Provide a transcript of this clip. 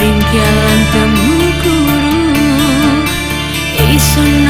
Ring temu guru. Isun